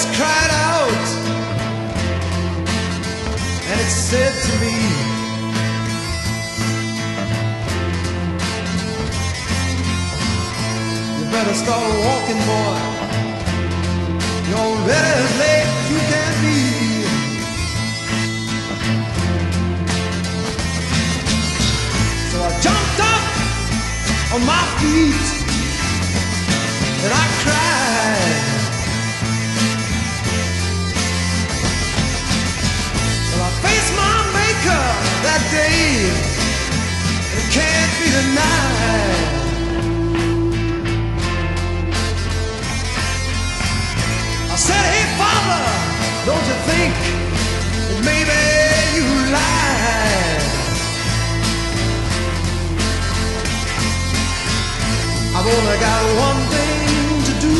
voice cried out, and it said to me. You better start walking, boy. You're already as late as you can be. So I jumped up on my feet and I cried. Denied. I said, hey, father, don't you think maybe you lied? I've only got one thing to do,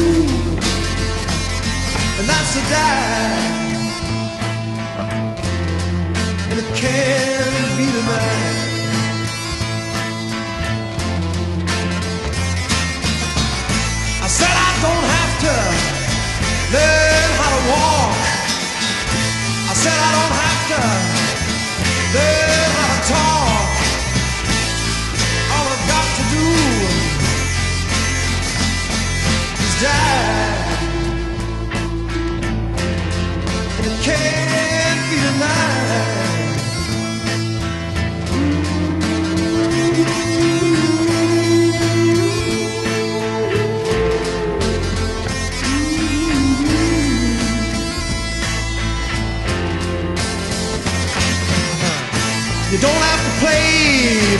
and that's to die. And it can't said I don't have to learn how to walk. I said I don't have to learn how to talk. All I've got to do is die.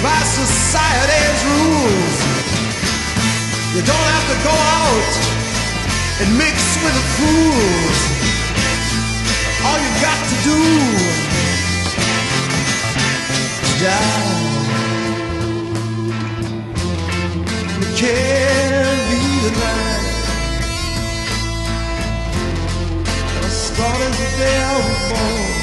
By society's rules. You don't have to go out and mix with the fools. All you got to do is die. You can't be denied. I started the day I was born.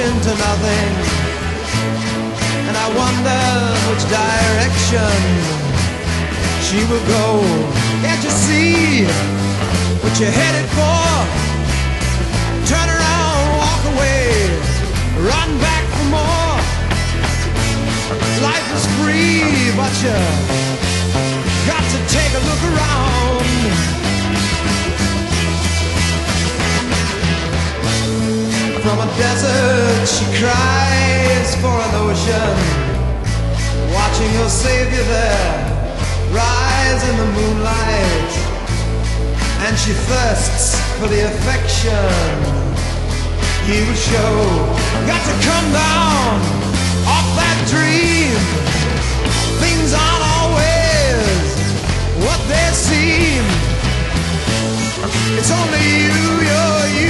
Into nothing And I wonder which direction she will go Can't you see what you're headed for? From a desert, she cries for an ocean. Watching her savior there rise in the moonlight. And she thirsts for the affection he will show. Got to come down off that dream. Things aren't always what they seem. It's only you you're using